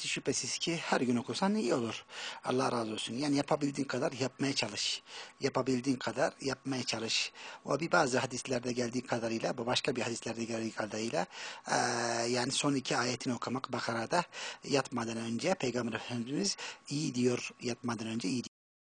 Şüphesiz ki her gün okusan iyi olur. Allah razı olsun. Yani yapabildiğin kadar yapmaya çalış. Yapabildiğin kadar yapmaya çalış. O bir bazı hadislerde geldiği kadarıyla, bu başka bir hadislerde geldiği kadarıyla eee, yani son iki ayetini okumak Bakara'da yatmadan önce Peygamber Efendimiz iyi diyor yatmadan önce iyi